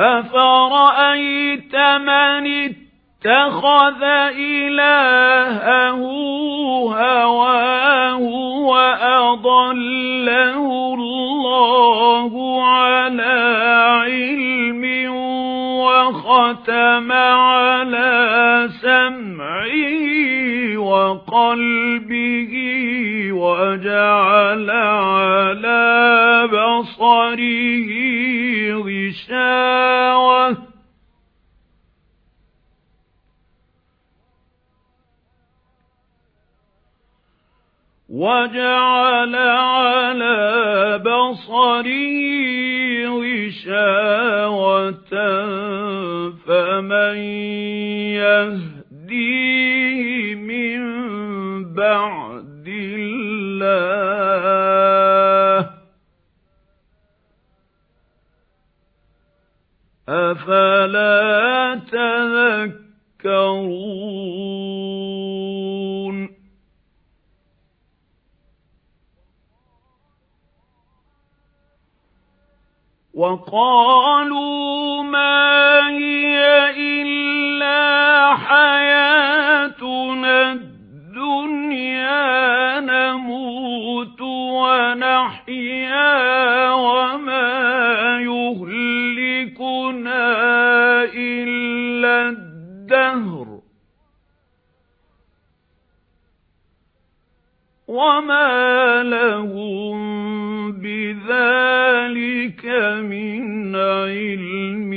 أَفَرَأَيْتَ مَنِ اتَّخَذَ إِلَٰهَهُ هَوَاهُ وَأَضَلَّهُ اللَّهُ عَلَى عِلْمٍ وَخَتَمَ عَلَى سَمْعِهِ وَقَلْبِهِ وَجَعَلَ عَلَى بَصَرِهِ غِشَاوَةً. وَجَعَلَ عَلَى بَصَرِهِ غِشَاوَةً. فَمَن يَهْدِيهِ مِن بَعْدِ اللَّهِ. أَفَلَا تَذَكَّرُونَ؟ وَقَالُوا مَا هِيَ إِلَّا الدَّهْرُ. وَمَا لَهُم بِذَلِكَ مِنْ عِلْمٍ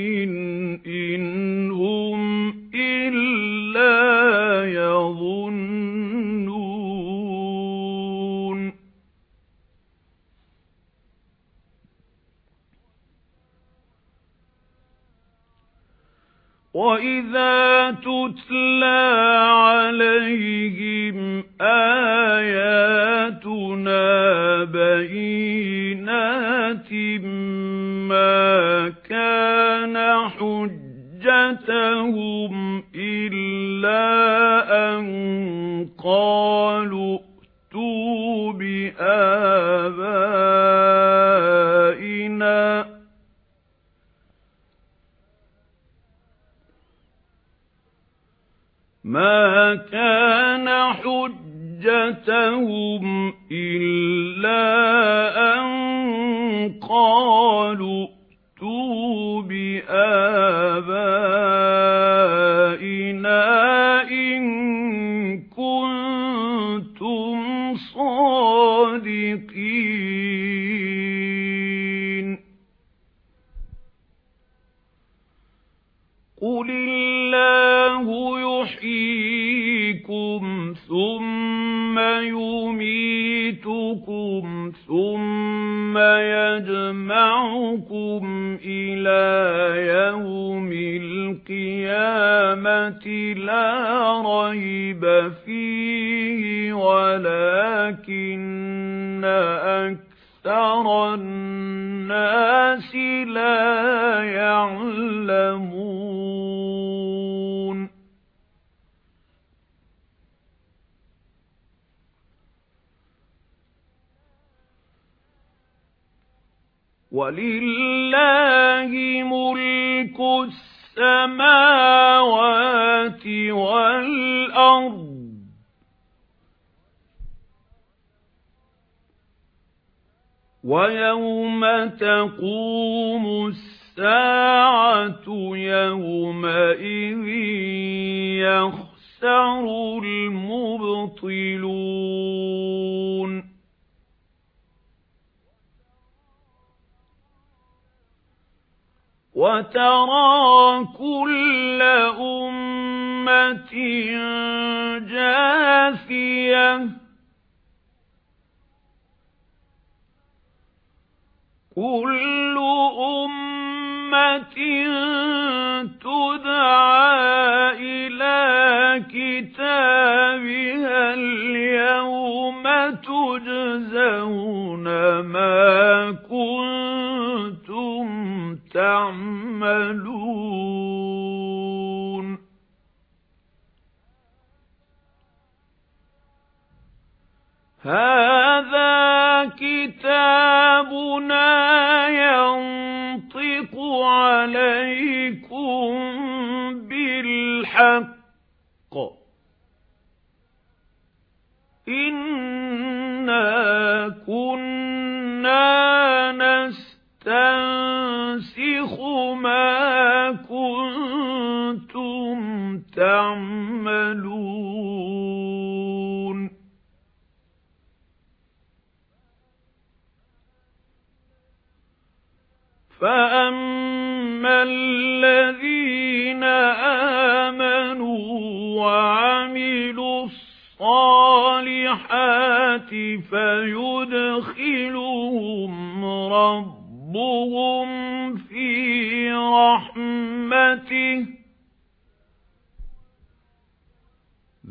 وَإِذَا تُتْلَى عَلَيْهِمْ آيَاتُنَا بَيِّنَاتٍ مَا كَانَ حُجَّتَهُمْ إِلَّا أَن قَالُوا ائْتُوا بِآبَائِنَا مَا كَانَ حُجَّتَهُمْ إِلَّا أَن قَالُوا ائْتُوا بِآبَائِنَا إِن كُنتُمْ صَادِقِينَ قُلِ يَجْمَعُكُمْ إِلَى يَوْمِ الْقِيَامَةِ لَا رَيْبَ فِيهِ وَلَكِنَّ أَكْثَرَ النَّاسِ لَا يَعْلَمُونَ. وَلِلَّهِ مُلْكُ السَّمَاوَاتِ وَالْأَرْضِ. وَيَوْمَ تَقُومُ السَّاعَةُ يَوْمَئِذٍ يَخْسَرُ الْمُبْطِلُونَ. وَتَرَى كُلَّ أُمَّةٍ جَاثِيَةً. كُلُّ أُمَّةٍ هَذَا كِتَابُنَا يَنطِقُ عَلَيْكُمْ بِالْحَقِّ. إِنَّا كُنَّا نَسْتَنسِخُ مَا كُنتُمْ تَعْمَلُونَ. آمَنُوا وَعَمِلُوا الصَّالِحَاتِ فَيُدْخِلُهُمْ رَبُّهُمْ فِي رَحْمَتِهِ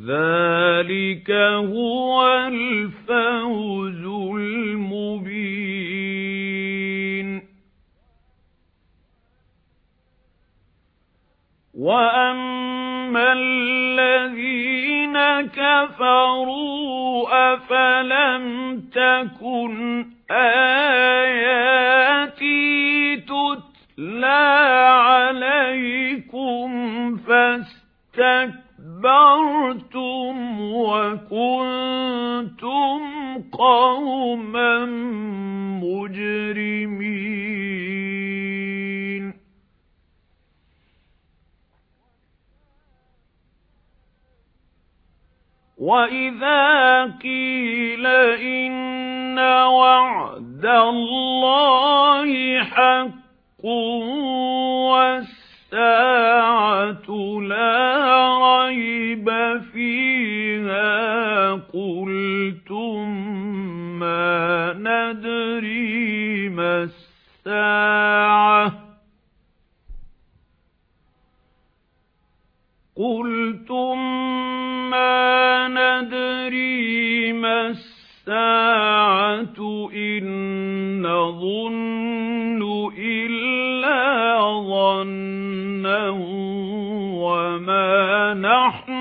ذَلِكَ هُوَ الْفَوْزُ الْمُبِينُ وَأَمَّا الَّذِينَ كَفَرُوا أَفَلَمْ تَكُنْ آيَاتِي تُتْلَى عَلَيْكُمْ فَاسْتَكْبَرْتُمْ وَإِذَا قِيلَ إِنَّ وَعْدَ اللَّهِ حَقٌّ وَالسَّاعَةُ لَا رَيْبَ فِيهَا قُلْتُم مَّا نَدْرِي مَا السَّاعَةُ قُلْتُم السَّاعَةُ إِن نَّظُنُّ إِلَّا ظَنًّا وَمَا نَحْنُ